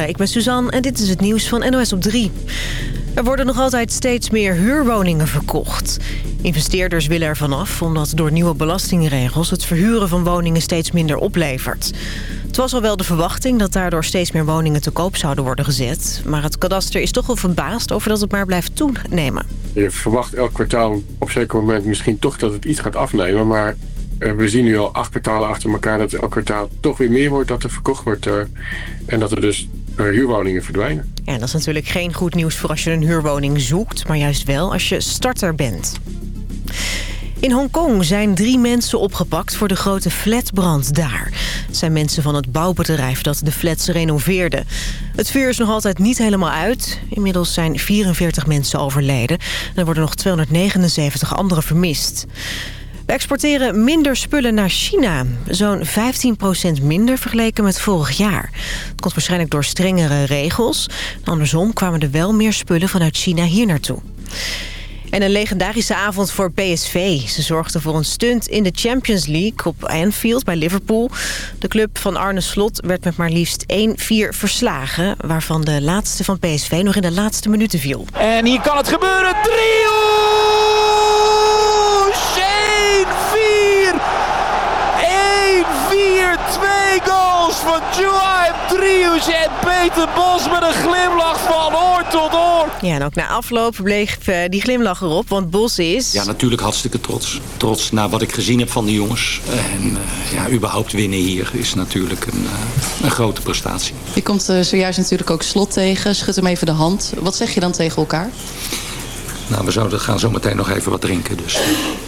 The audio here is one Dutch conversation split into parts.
Ik ben Suzanne en dit is het nieuws van NOS op 3. Er worden nog altijd steeds meer huurwoningen verkocht. Investeerders willen er vanaf omdat door nieuwe belastingregels... het verhuren van woningen steeds minder oplevert. Het was al wel de verwachting dat daardoor steeds meer woningen te koop zouden worden gezet. Maar het kadaster is toch wel verbaasd over dat het maar blijft toenemen. Je verwacht elk kwartaal op zeker moment misschien toch dat het iets gaat afnemen. Maar eh, we zien nu al acht kwartalen achter elkaar dat elk kwartaal toch weer meer wordt dat er verkocht wordt. Eh, en dat er dus huurwoningen verdwijnen. Ja, dat is natuurlijk geen goed nieuws voor als je een huurwoning zoekt... maar juist wel als je starter bent. In Hongkong zijn drie mensen opgepakt voor de grote flatbrand daar. Het zijn mensen van het bouwbedrijf dat de flats renoveerde. Het vuur is nog altijd niet helemaal uit. Inmiddels zijn 44 mensen overleden. En er worden nog 279 anderen vermist. We exporteren minder spullen naar China. Zo'n 15% minder vergeleken met vorig jaar. Dat komt waarschijnlijk door strengere regels. Andersom kwamen er wel meer spullen vanuit China hier naartoe. En een legendarische avond voor PSV. Ze zorgden voor een stunt in de Champions League op Anfield bij Liverpool. De club van Arne Slot werd met maar liefst 1-4 verslagen... waarvan de laatste van PSV nog in de laatste minuten viel. En hier kan het gebeuren. 3 Twee goals van Joachim Drius en Peter Bos met een glimlach van oor tot oor. Ja, en ook na afloop bleef uh, die glimlach erop, want Bos is... Ja, natuurlijk hartstikke trots. Trots naar wat ik gezien heb van de jongens. En uh, ja, überhaupt winnen hier is natuurlijk een, uh, een grote prestatie. Je komt zojuist natuurlijk ook Slot tegen. Schud hem even de hand. Wat zeg je dan tegen elkaar? Nou, we zouden gaan zo meteen nog even wat drinken. Dus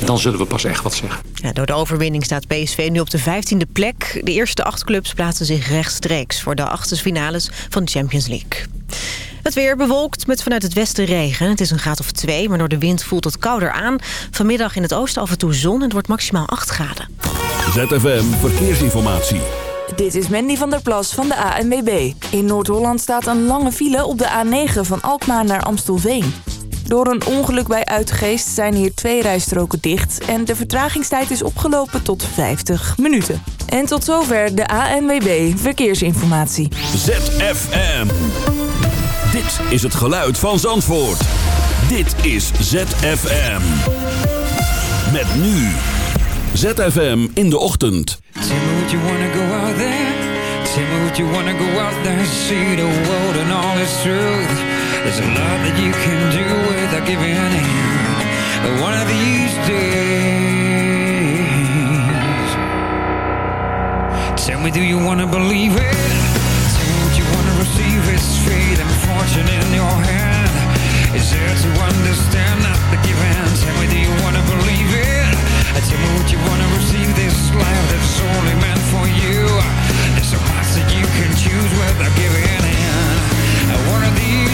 dan zullen we pas echt wat zeggen. Ja, door de overwinning staat PSV nu op de 15e plek. De eerste acht clubs plaatsen zich rechtstreeks... voor de finales van de Champions League. Het weer bewolkt met vanuit het westen regen. Het is een graad of twee, maar door de wind voelt het kouder aan. Vanmiddag in het oosten af en toe zon en het wordt maximaal 8 graden. ZFM Verkeersinformatie. Dit is Mandy van der Plas van de ANWB. In Noord-Holland staat een lange file op de A9 van Alkmaar naar Amstelveen. Door een ongeluk bij Uitgeest zijn hier twee rijstroken dicht... en de vertragingstijd is opgelopen tot 50 minuten. En tot zover de ANWB Verkeersinformatie. ZFM. Dit is het geluid van Zandvoort. Dit is ZFM. Met nu. ZFM in de ochtend. Tell me would you wanna go out there? Tell me would you wanna go out there See the world and all its truth There's a lot that you can do without giving in one of these days Tell me, do you want to believe it? Tell me, would you want to receive It's fate and fortune in your hand Is there to understand not the given? Tell me, do you want to believe it? Tell me, would you want to receive this life that's only meant for you? There's so much that you can choose without giving in One of these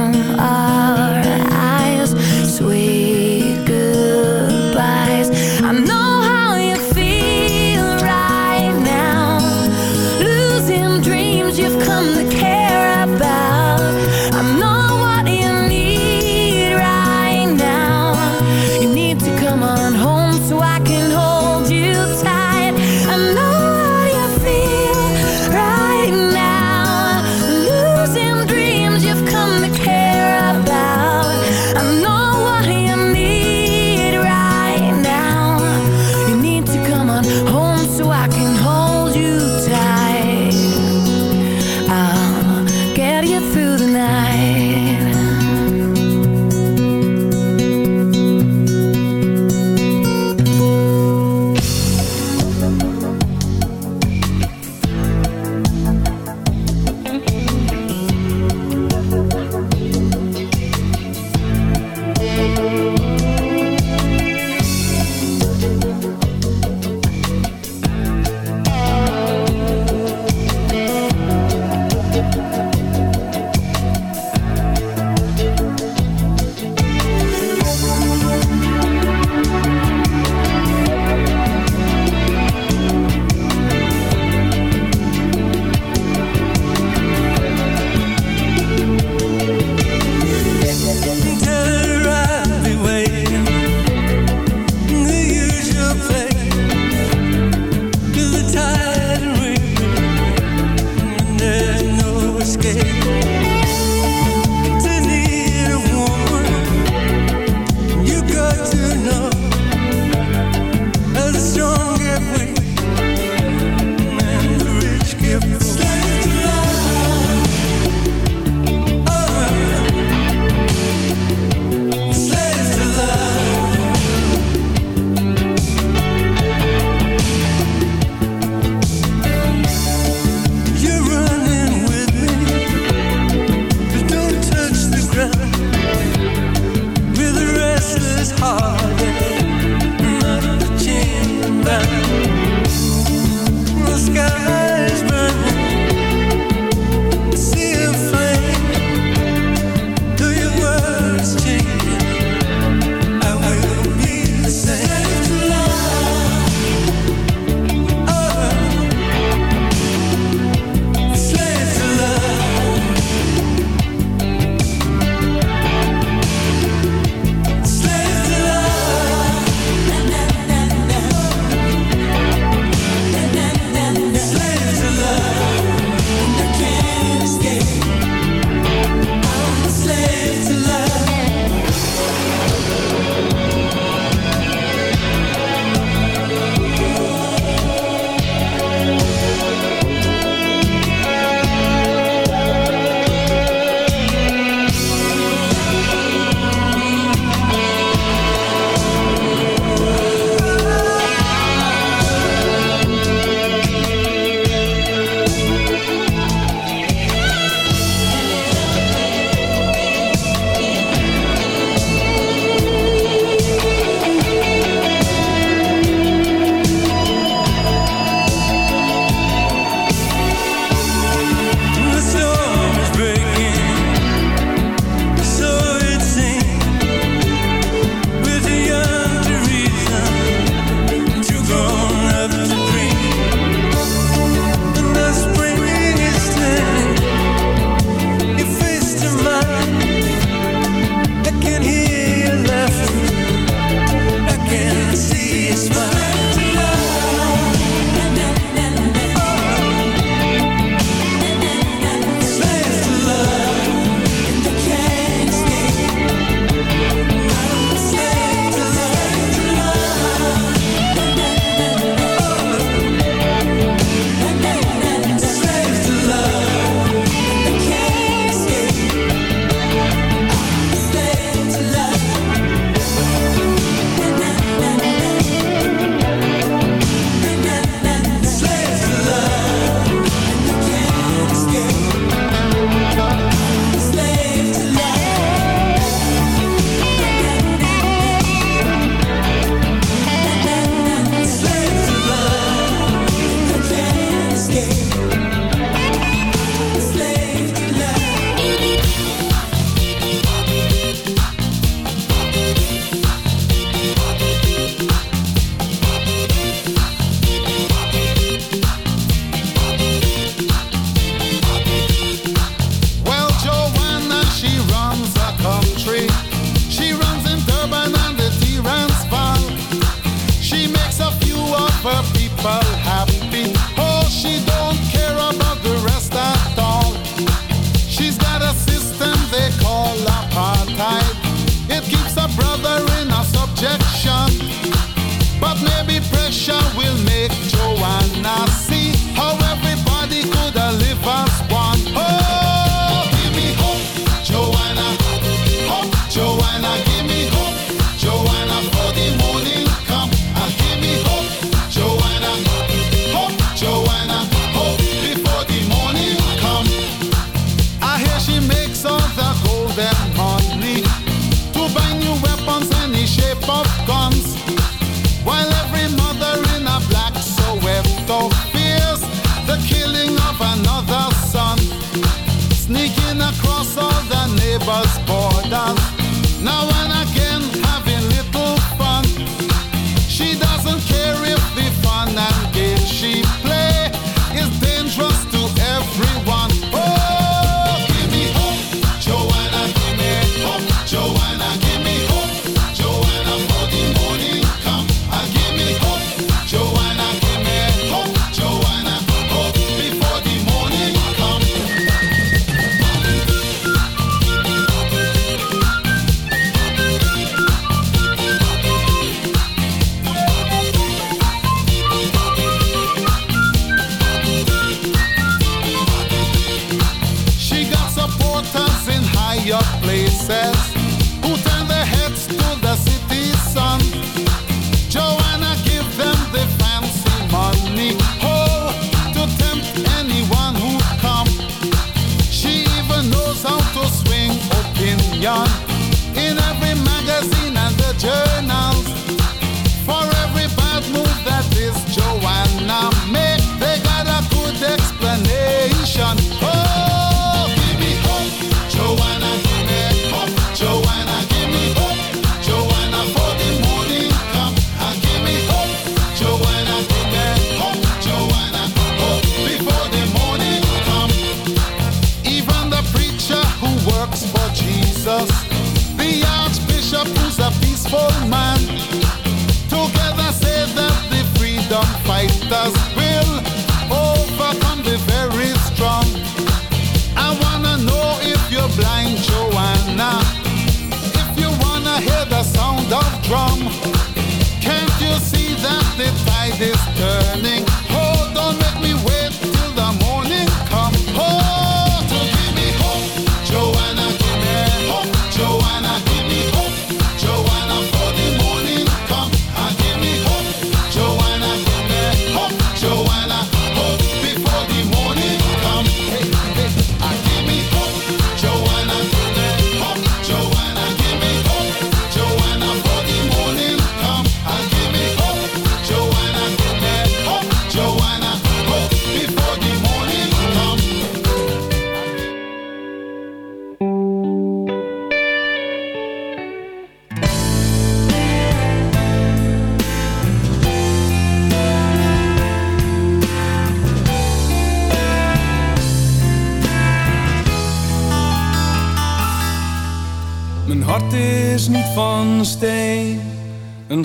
tide is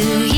to you.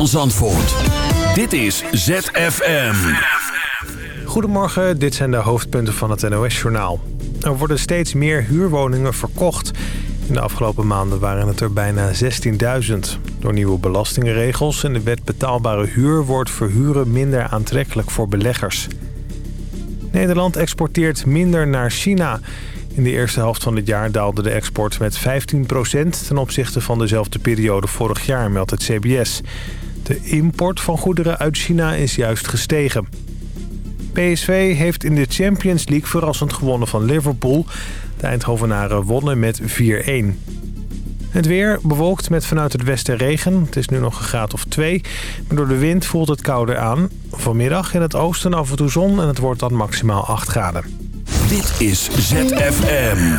van Zandvoort. Dit is ZFM. Goedemorgen, dit zijn de hoofdpunten van het NOS-journaal. Er worden steeds meer huurwoningen verkocht. In de afgelopen maanden waren het er bijna 16.000. Door nieuwe belastingregels en de wet betaalbare huur... wordt verhuren minder aantrekkelijk voor beleggers. Nederland exporteert minder naar China. In de eerste helft van het jaar daalde de export met 15% ten opzichte van dezelfde periode vorig jaar, meldt het CBS. De import van goederen uit China is juist gestegen. PSV heeft in de Champions League verrassend gewonnen van Liverpool. De Eindhovenaren wonnen met 4-1. Het weer bewolkt met vanuit het westen regen. Het is nu nog een graad of 2. Maar door de wind voelt het kouder aan. Vanmiddag in het oosten af en toe zon en het wordt dan maximaal 8 graden. Dit is ZFM.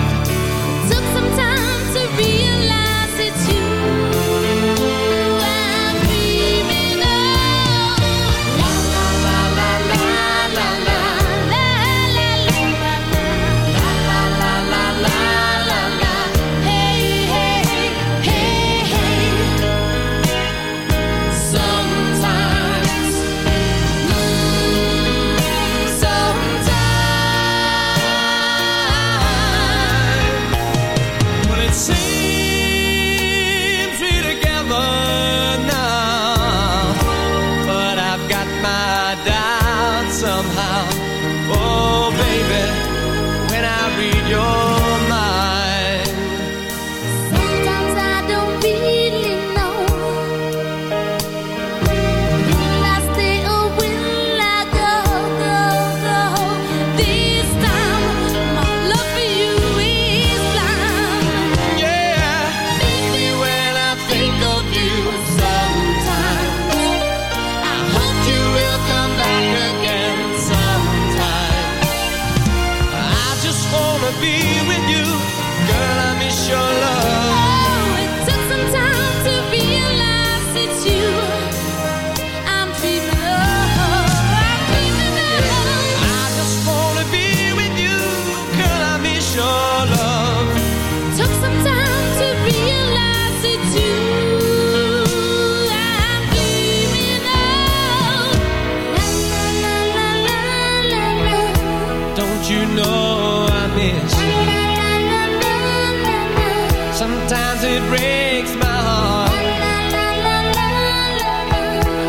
Sometimes it breaks my heart.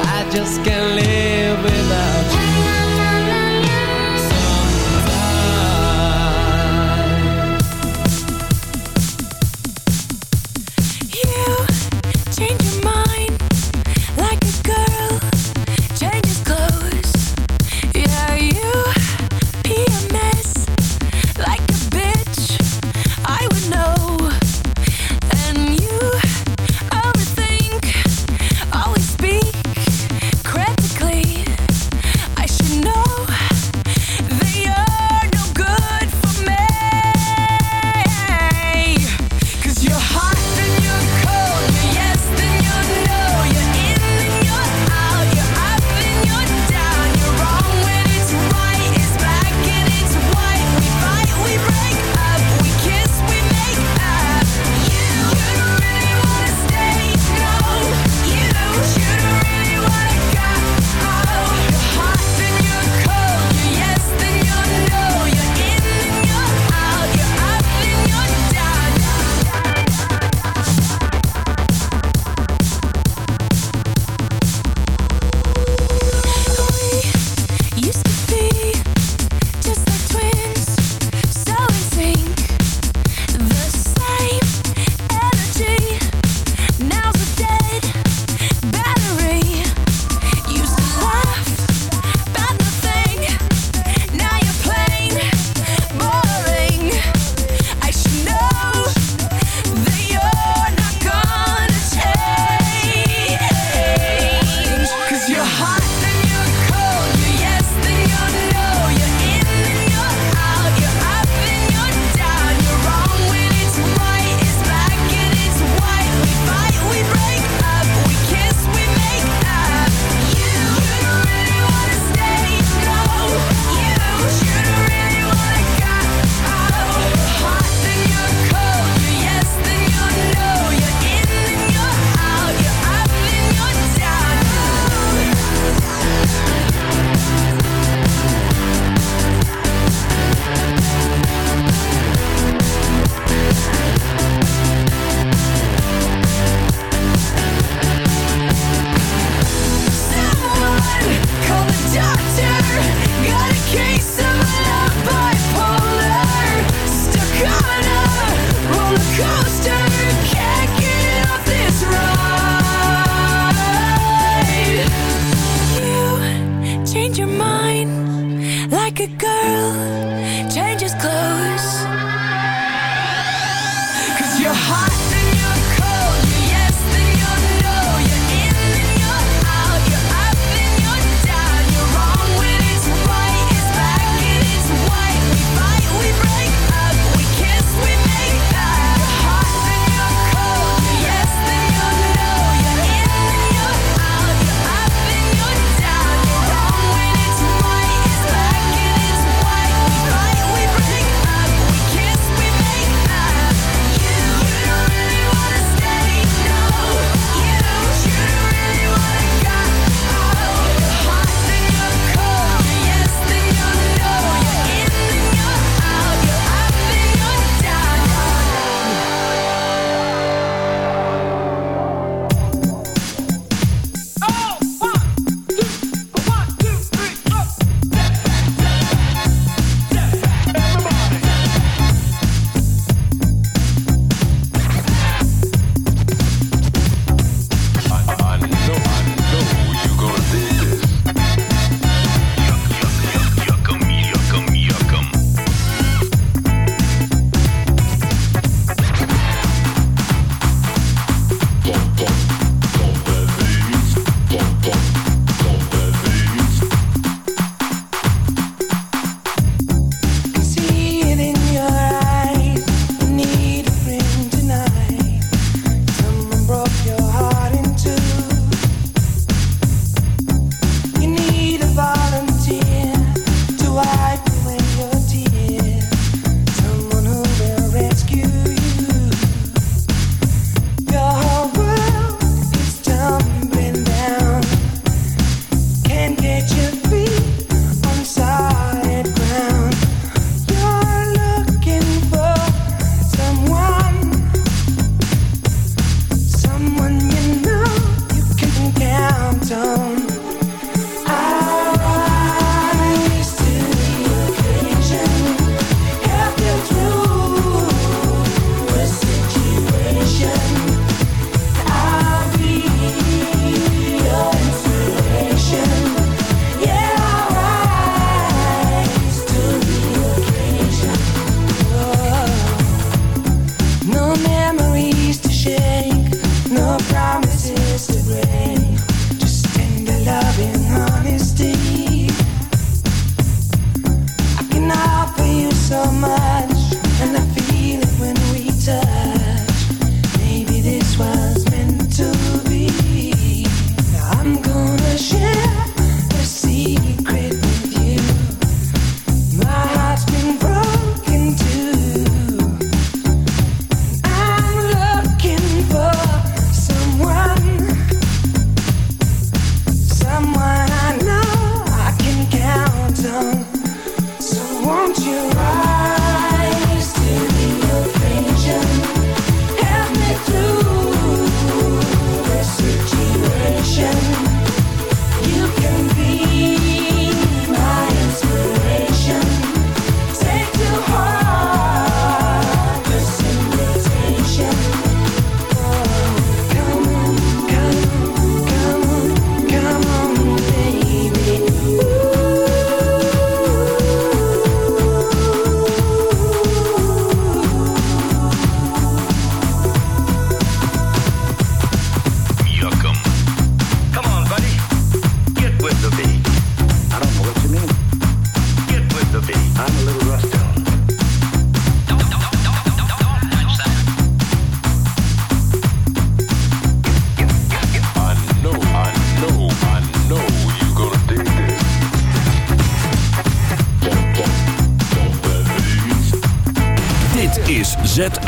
I just can't Dit